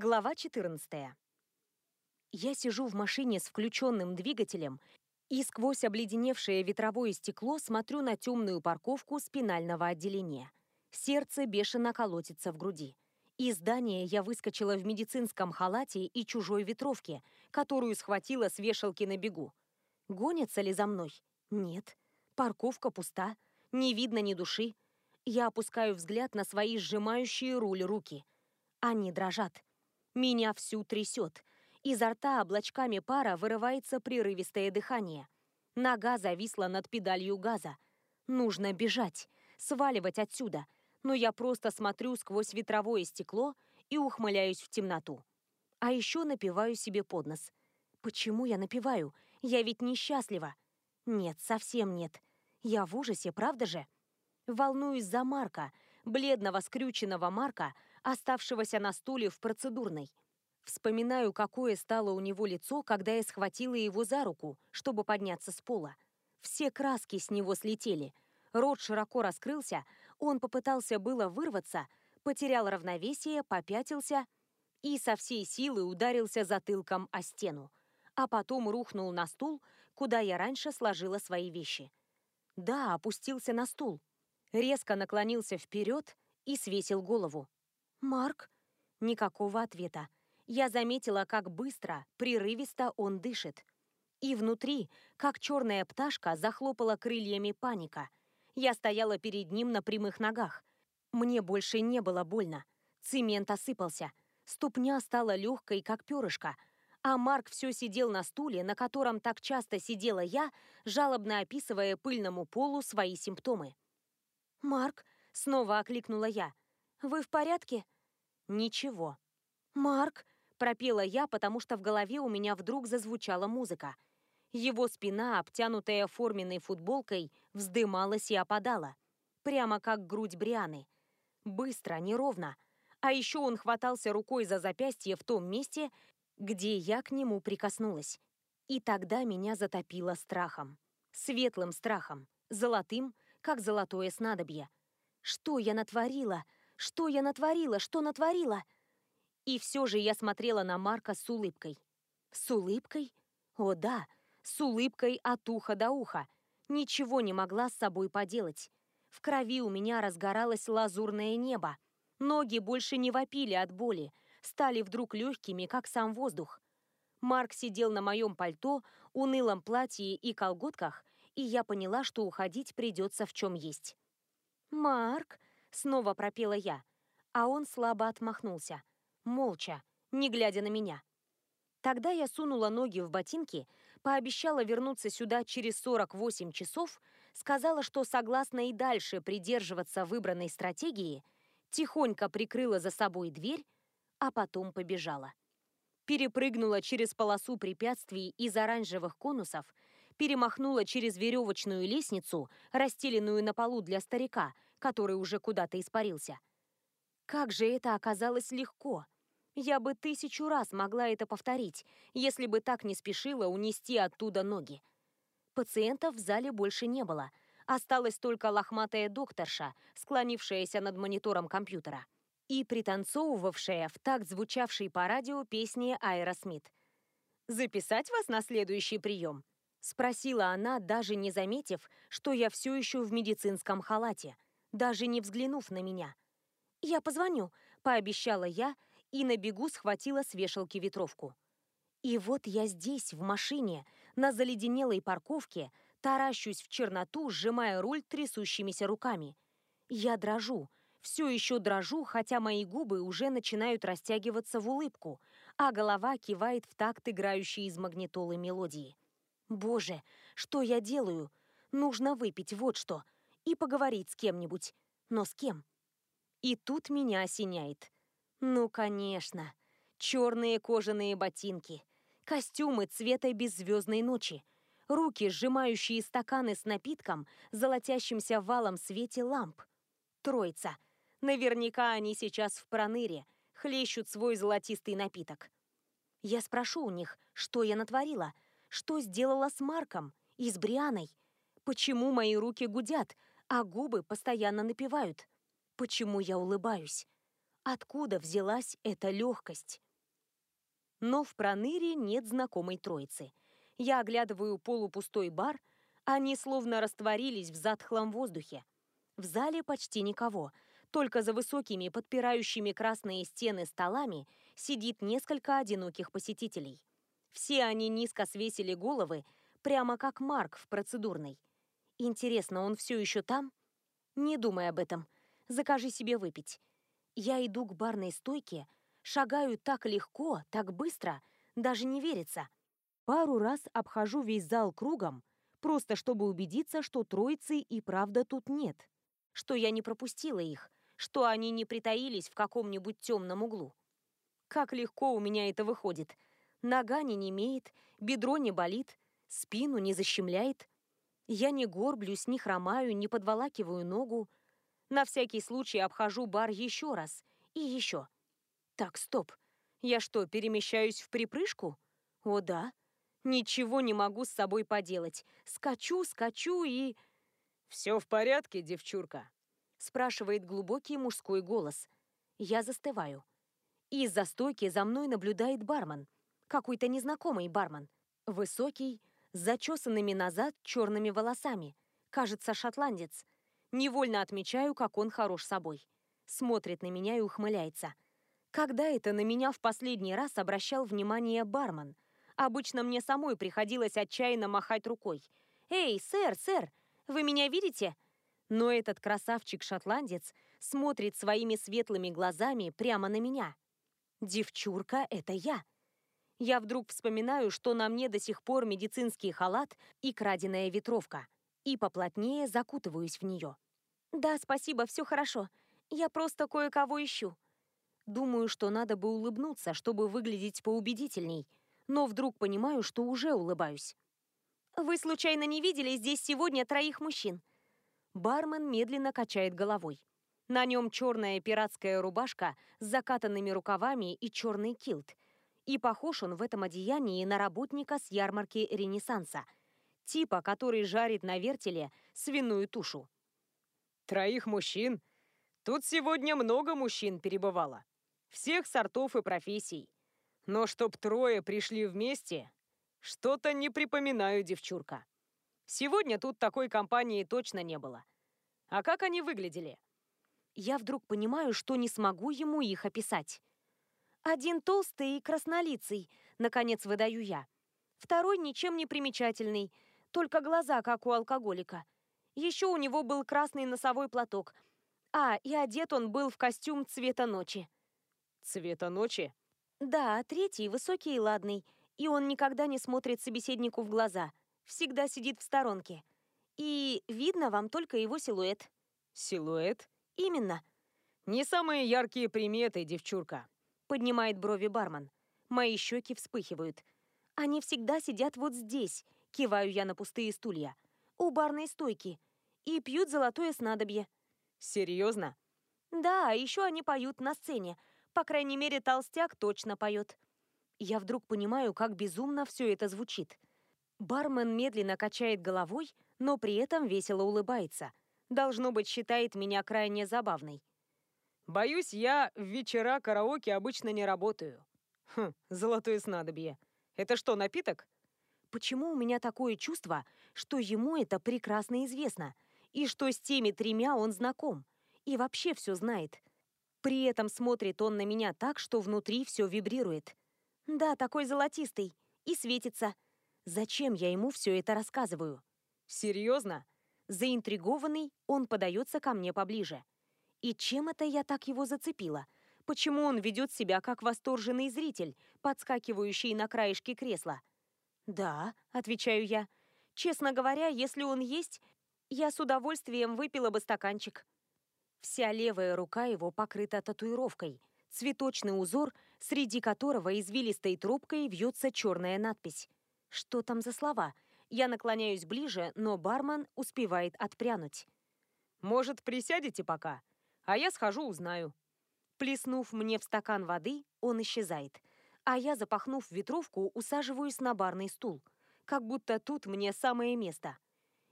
Глава 14. Я сижу в машине с включенным двигателем и сквозь обледеневшее ветровое стекло смотрю на темную парковку спинального отделения. Сердце бешено колотится в груди. Из здания я выскочила в медицинском халате и чужой ветровке, которую схватила с вешалки на бегу. Гонятся ли за мной? Нет. Парковка пуста. Не видно ни души. Я опускаю взгляд на свои сжимающие руль руки. Они дрожат. Меня всю трясет. Изо рта облачками пара вырывается прерывистое дыхание. Нога зависла над педалью газа. Нужно бежать, сваливать отсюда. Но я просто смотрю сквозь ветровое стекло и ухмыляюсь в темноту. А еще напиваю себе под нос. Почему я напиваю? Я ведь несчастлива. Нет, совсем нет. Я в ужасе, правда же? Волнуюсь за Марка, бледного скрюченного Марка, оставшегося на стуле в процедурной. Вспоминаю, какое стало у него лицо, когда я схватила его за руку, чтобы подняться с пола. Все краски с него слетели. Рот широко раскрылся, он попытался было вырваться, потерял равновесие, попятился и со всей силы ударился затылком о стену, а потом рухнул на стул, куда я раньше сложила свои вещи. Да, опустился на стул. Резко наклонился вперед и свесил голову. «Марк?» Никакого ответа. Я заметила, как быстро, прерывисто он дышит. И внутри, как черная пташка, захлопала крыльями паника. Я стояла перед ним на прямых ногах. Мне больше не было больно. Цемент осыпался. Ступня стала легкой, как перышко. А Марк все сидел на стуле, на котором так часто сидела я, жалобно описывая пыльному полу свои симптомы. «Марк», — снова окликнула я, — «вы в порядке?» Ничего. «Марк!» – пропела я, потому что в голове у меня вдруг зазвучала музыка. Его спина, обтянутая форменной футболкой, вздымалась и опадала. Прямо как грудь Брианы. Быстро, неровно. А еще он хватался рукой за запястье в том месте, где я к нему прикоснулась. И тогда меня затопило страхом. Светлым страхом. Золотым, как золотое снадобье. Что я натворила? Что я натворила? Что натворила? И все же я смотрела на Марка с улыбкой. С улыбкой? О да, с улыбкой от уха до уха. Ничего не могла с собой поделать. В крови у меня разгоралось лазурное небо. Ноги больше не вопили от боли, стали вдруг легкими, как сам воздух. Марк сидел на моем пальто, унылом платье и колготках, и я поняла, что уходить придется в чем есть. «Марк!» Снова пропела я, а он слабо отмахнулся, молча, не глядя на меня. Тогда я сунула ноги в ботинки, пообещала вернуться сюда через 48 часов, сказала, что согласна и дальше придерживаться выбранной стратегии, тихонько прикрыла за собой дверь, а потом побежала. Перепрыгнула через полосу препятствий из оранжевых конусов, перемахнула через веревочную лестницу, расстеленную на полу для старика, который уже куда-то испарился. Как же это оказалось легко! Я бы тысячу раз могла это повторить, если бы так не спешила унести оттуда ноги. Пациентов в зале больше не было. Осталась только лохматая докторша, склонившаяся над монитором компьютера и пританцовывавшая в такт звучавшей по радио песни Аэросмит. «Записать вас на следующий прием?» — спросила она, даже не заметив, что я все еще в медицинском халате — даже не взглянув на меня. «Я позвоню», — пообещала я и на бегу схватила с вешалки ветровку. И вот я здесь, в машине, на заледенелой парковке, таращусь в черноту, сжимая руль трясущимися руками. Я дрожу, все еще дрожу, хотя мои губы уже начинают растягиваться в улыбку, а голова кивает в такт играющей из магнитолы мелодии. Боже, что я делаю? Нужно выпить вот что — и поговорить с кем-нибудь. Но с кем? И тут меня осеняет. Ну, конечно. Черные кожаные ботинки. Костюмы цвета беззвездной ночи. Руки, сжимающие стаканы с напитком, золотящимся валом свете ламп. Троица. Наверняка они сейчас в проныре, хлещут свой золотистый напиток. Я спрошу у них, что я натворила, что сделала с Марком и с Брианой. Почему мои руки гудят, а губы постоянно напевают. Почему я улыбаюсь? Откуда взялась эта легкость? Но в проныре нет знакомой троицы. Я оглядываю полупустой бар, они словно растворились в затхлом воздухе. В зале почти никого, только за высокими, подпирающими красные стены столами сидит несколько одиноких посетителей. Все они низко свесили головы, прямо как Марк в процедурной. Интересно, он все еще там? Не думай об этом. Закажи себе выпить. Я иду к барной стойке, шагаю так легко, так быстро, даже не верится. Пару раз обхожу весь зал кругом, просто чтобы убедиться, что троицы и правда тут нет, что я не пропустила их, что они не притаились в каком-нибудь темном углу. Как легко у меня это выходит. Нога не немеет, бедро не болит, спину не защемляет. Я не горблюсь, не хромаю, не подволакиваю ногу. На всякий случай обхожу бар еще раз и еще. Так, стоп. Я что, перемещаюсь в припрыжку? О да. Ничего не могу с собой поделать. Скачу, скачу и... «Все в порядке, девчурка?» спрашивает глубокий мужской голос. Я застываю. Из-за стойки за мной наблюдает бармен. Какой-то незнакомый бармен. Высокий, зачесанными назад черными волосами. Кажется, шотландец. Невольно отмечаю, как он хорош собой. Смотрит на меня и ухмыляется. Когда это на меня в последний раз обращал внимание бармен? Обычно мне самой приходилось отчаянно махать рукой. «Эй, сэр, сэр, вы меня видите?» Но этот красавчик-шотландец смотрит своими светлыми глазами прямо на меня. Девчурка — это я. Я вдруг вспоминаю, что на мне до сих пор медицинский халат и краденая ветровка, и поплотнее закутываюсь в нее. «Да, спасибо, все хорошо. Я просто кое-кого ищу». Думаю, что надо бы улыбнуться, чтобы выглядеть поубедительней, но вдруг понимаю, что уже улыбаюсь. «Вы случайно не видели здесь сегодня троих мужчин?» Бармен медленно качает головой. На нем черная пиратская рубашка с закатанными рукавами и черный килт. И похож он в этом одеянии на работника с ярмарки Ренессанса. Типа, который жарит на вертеле свиную тушу. «Троих мужчин? Тут сегодня много мужчин перебывало. Всех сортов и профессий. Но чтоб трое пришли вместе, что-то не припоминаю, девчурка». Сегодня тут такой компании точно не было. А как они выглядели? Я вдруг понимаю, что не смогу ему их описать. Один толстый и краснолицый, наконец выдаю я. Второй ничем не примечательный, только глаза, как у алкоголика. Еще у него был красный носовой платок. А, и одет он был в костюм цвета ночи. Цвета ночи? Да, третий высокий и ладный, и он никогда не смотрит собеседнику в глаза – всегда сидит в сторонке. И видно вам только его силуэт. Силуэт? Именно. Не самые яркие приметы, девчурка. Поднимает брови бармен. Мои щеки вспыхивают. Они всегда сидят вот здесь, киваю я на пустые стулья, у барной стойки, и пьют золотое снадобье. Серьезно? Да, а еще они поют на сцене. По крайней мере, толстяк точно поет. Я вдруг понимаю, как безумно все это звучит. Бармен медленно качает головой, но при этом весело улыбается. Должно быть, считает меня крайне забавной. «Боюсь, я в вечера караоке обычно не работаю». «Хм, золотое снадобье. Это что, напиток?» Почему у меня такое чувство, что ему это прекрасно известно, и что с теми тремя он знаком, и вообще все знает? При этом смотрит он на меня так, что внутри все вибрирует. Да, такой золотистый, и светится – Зачем я ему все это рассказываю? Серьезно? Заинтригованный, он подается ко мне поближе. И чем это я так его зацепила? Почему он ведет себя как восторженный зритель, подскакивающий на краешке кресла? «Да», — отвечаю я. «Честно говоря, если он есть, я с удовольствием выпила бы стаканчик». Вся левая рука его покрыта татуировкой, цветочный узор, среди которого извилистой трубкой вьется черная надпись что там за слова? Я наклоняюсь ближе, но бармен успевает отпрянуть. «Может, присядете пока? А я схожу, узнаю». Плеснув мне в стакан воды, он исчезает. А я, запахнув ветровку, усаживаюсь на барный стул. Как будто тут мне самое место.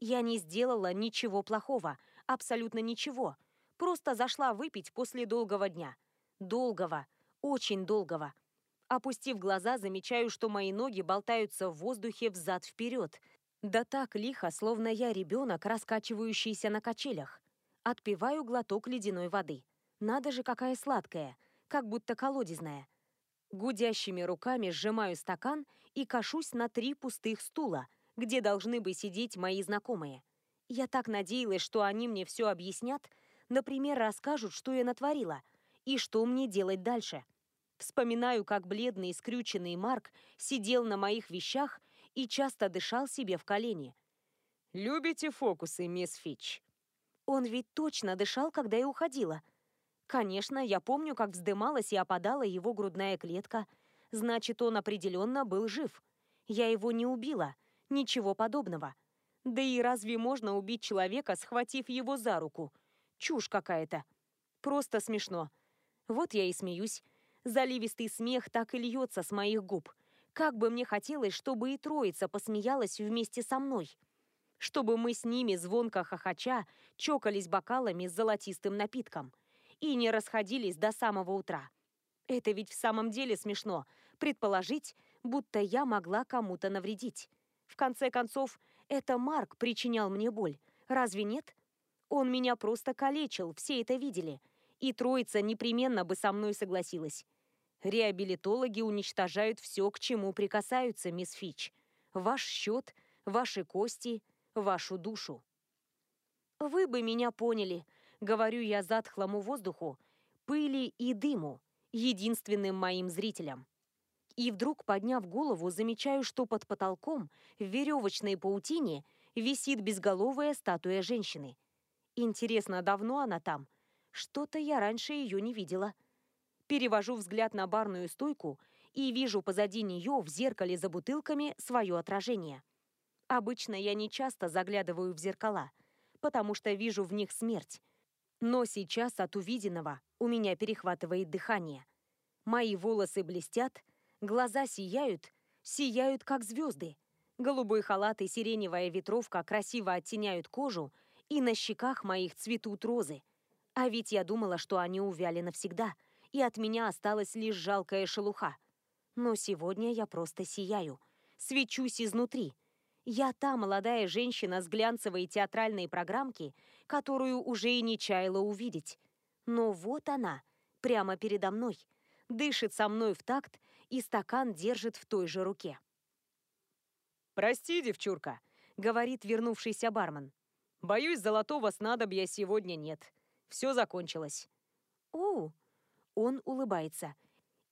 Я не сделала ничего плохого, абсолютно ничего. Просто зашла выпить после долгого дня. Долгого, очень долгого. Опустив глаза, замечаю, что мои ноги болтаются в воздухе взад-вперед. Да так лихо, словно я ребенок, раскачивающийся на качелях. Отпиваю глоток ледяной воды. Надо же, какая сладкая, как будто колодезная. Гудящими руками сжимаю стакан и кашусь на три пустых стула, где должны бы сидеть мои знакомые. Я так надеялась, что они мне все объяснят, например, расскажут, что я натворила и что мне делать дальше. Вспоминаю, как бледный и скрюченный Марк сидел на моих вещах и часто дышал себе в колени. «Любите фокусы, мисс Фич?» Он ведь точно дышал, когда я уходила. Конечно, я помню, как вздымалась и опадала его грудная клетка. Значит, он определенно был жив. Я его не убила. Ничего подобного. Да и разве можно убить человека, схватив его за руку? Чушь какая-то. Просто смешно. Вот я и смеюсь. Заливистый смех так и льется с моих губ. Как бы мне хотелось, чтобы и троица посмеялась вместе со мной. Чтобы мы с ними, звонко хохоча, чокались бокалами с золотистым напитком. И не расходились до самого утра. Это ведь в самом деле смешно. Предположить, будто я могла кому-то навредить. В конце концов, это Марк причинял мне боль. Разве нет? Он меня просто калечил, все это видели. И троица непременно бы со мной согласилась. Реабилитологи уничтожают все, к чему прикасаются, мисс Фич. Ваш счет, ваши кости, вашу душу. Вы бы меня поняли, говорю я затхлому воздуху, пыли и дыму, единственным моим зрителям. И вдруг, подняв голову, замечаю, что под потолком в веревочной паутине висит безголовая статуя женщины. Интересно, давно она там? Что-то я раньше ее не видела. Перевожу взгляд на барную стойку и вижу позади нее в зеркале за бутылками свое отражение. Обычно я не часто заглядываю в зеркала, потому что вижу в них смерть. Но сейчас от увиденного у меня перехватывает дыхание. Мои волосы блестят, глаза сияют, сияют как звезды. Голубой халат и сиреневая ветровка красиво оттеняют кожу, и на щеках моих цветут розы. А ведь я думала, что они увяли навсегда — и от меня осталась лишь жалкая шелуха. Но сегодня я просто сияю, свечусь изнутри. Я та молодая женщина с глянцевой театральной программки, которую уже и не чаяла увидеть. Но вот она, прямо передо мной, дышит со мной в такт и стакан держит в той же руке. «Прости, девчурка», — говорит вернувшийся бармен. «Боюсь, золотого снадобья сегодня нет. Все закончилось». «О, он улыбается.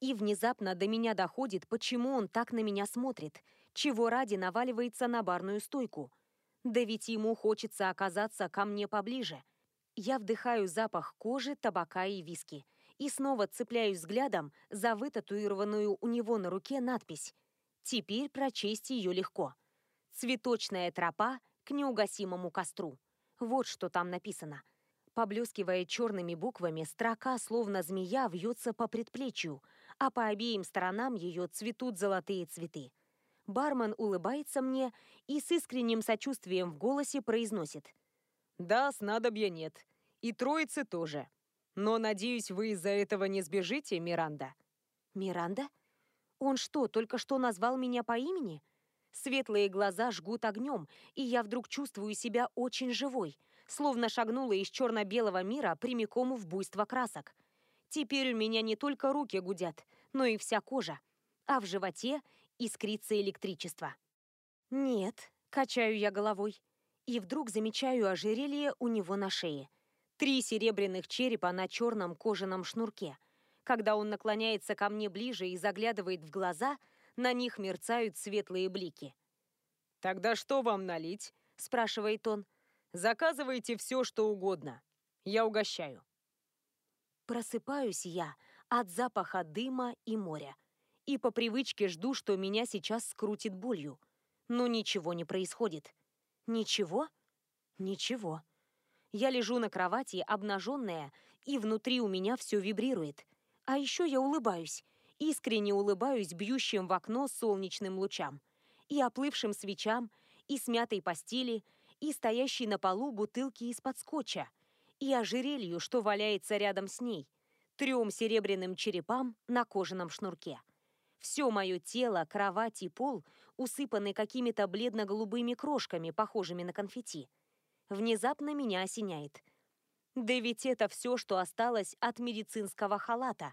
И внезапно до меня доходит, почему он так на меня смотрит, чего ради наваливается на барную стойку. Да ведь ему хочется оказаться ко мне поближе. Я вдыхаю запах кожи, табака и виски и снова цепляюсь взглядом за вытатуированную у него на руке надпись. Теперь прочесть ее легко. «Цветочная тропа к неугасимому костру». Вот что там написано. Поблескивая черными буквами, строка, словно змея, вьется по предплечью, а по обеим сторонам ее цветут золотые цветы. Бармен улыбается мне и с искренним сочувствием в голосе произносит. «Да, снадобья нет. И троицы тоже. Но, надеюсь, вы из-за этого не сбежите, Миранда?» «Миранда? Он что, только что назвал меня по имени?» Светлые глаза жгут огнем, и я вдруг чувствую себя очень живой – словно шагнула из черно-белого мира прямиком в буйство красок. Теперь у меня не только руки гудят, но и вся кожа, а в животе искрится электричество. «Нет», — качаю я головой, и вдруг замечаю ожерелье у него на шее. Три серебряных черепа на черном кожаном шнурке. Когда он наклоняется ко мне ближе и заглядывает в глаза, на них мерцают светлые блики. «Тогда что вам налить?» — спрашивает он. Заказывайте все, что угодно. Я угощаю. Просыпаюсь я от запаха дыма и моря. И по привычке жду, что меня сейчас скрутит болью. Но ничего не происходит. Ничего? Ничего. Я лежу на кровати, обнаженная, и внутри у меня все вибрирует. А еще я улыбаюсь. Искренне улыбаюсь бьющим в окно солнечным лучам. И оплывшим свечам, и смятой постели, и стоящей на полу бутылки из-под скотча, и ожерелью, что валяется рядом с ней, трем серебряным черепам на кожаном шнурке. Все мое тело, кровать и пол усыпаны какими-то бледно-голубыми крошками, похожими на конфетти. Внезапно меня осеняет. Да ведь это все, что осталось от медицинского халата.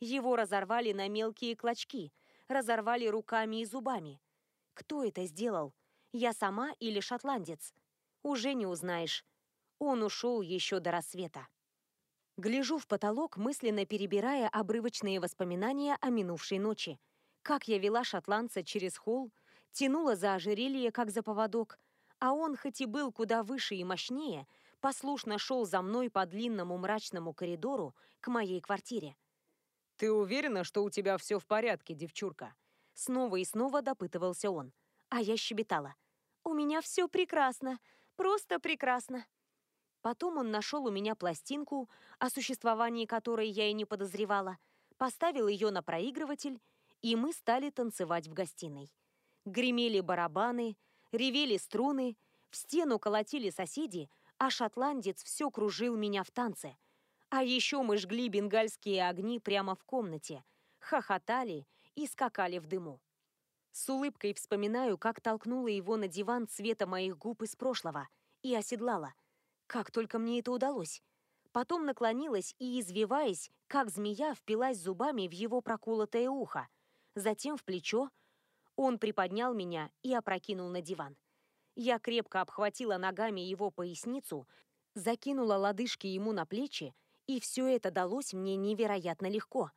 Его разорвали на мелкие клочки, разорвали руками и зубами. Кто это сделал? Я сама или шотландец? Уже не узнаешь. Он ушел еще до рассвета. Гляжу в потолок, мысленно перебирая обрывочные воспоминания о минувшей ночи. Как я вела шотландца через холл, тянула за ожерелье, как за поводок, а он, хоть и был куда выше и мощнее, послушно шел за мной по длинному мрачному коридору к моей квартире. «Ты уверена, что у тебя все в порядке, девчурка?» Снова и снова допытывался он. А я щебетала. «У меня все прекрасно, просто прекрасно». Потом он нашел у меня пластинку, о существовании которой я и не подозревала, поставил ее на проигрыватель, и мы стали танцевать в гостиной. Гремели барабаны, ревели струны, в стену колотили соседи, а шотландец все кружил меня в танце. А еще мы жгли бенгальские огни прямо в комнате, хохотали и скакали в дыму. С улыбкой вспоминаю, как толкнула его на диван цвета моих губ из прошлого и оседлала – как только мне это удалось. Потом наклонилась и, извиваясь, как змея, впилась зубами в его проколотое ухо. Затем в плечо. Он приподнял меня и опрокинул на диван. Я крепко обхватила ногами его поясницу, закинула лодыжки ему на плечи, и все это далось мне невероятно легко.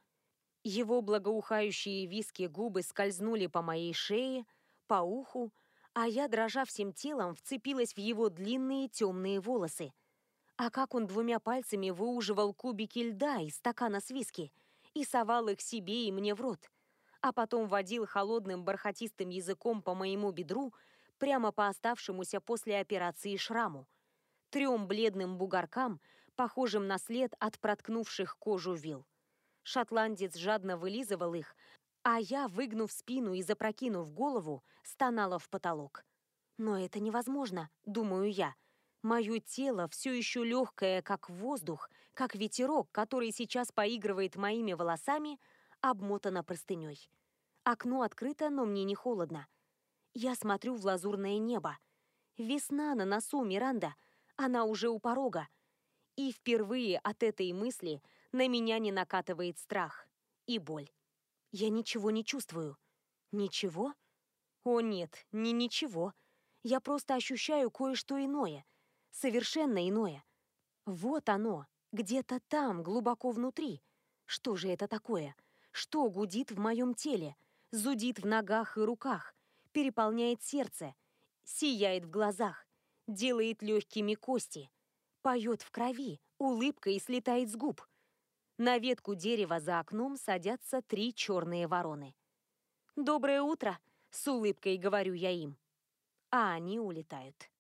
Его благоухающие виски губы скользнули по моей шее, по уху, а я, дрожа всем телом, вцепилась в его длинные темные волосы. А как он двумя пальцами выуживал кубики льда из стакана с виски и совал их себе и мне в рот, а потом водил холодным бархатистым языком по моему бедру прямо по оставшемуся после операции шраму, трем бледным бугоркам, похожим на след от проткнувших кожу вил. Шотландец жадно вылизывал их, а я, выгнув спину и запрокинув голову, стонала в потолок. Но это невозможно, думаю я. Мое тело все еще легкое, как воздух, как ветерок, который сейчас поигрывает моими волосами, обмотано простыней. Окно открыто, но мне не холодно. Я смотрю в лазурное небо. Весна на носу, Миранда. Она уже у порога. И впервые от этой мысли на меня не накатывает страх и боль. Я ничего не чувствую. Ничего? О нет, не ничего. Я просто ощущаю кое-что иное. Совершенно иное. Вот оно, где-то там, глубоко внутри. Что же это такое? Что гудит в моем теле? Зудит в ногах и руках? Переполняет сердце? Сияет в глазах? Делает легкими кости? Поет в крови? Улыбкой слетает с губ? На ветку дерева за окном садятся три черные вороны. «Доброе утро!» — с улыбкой говорю я им. А они улетают.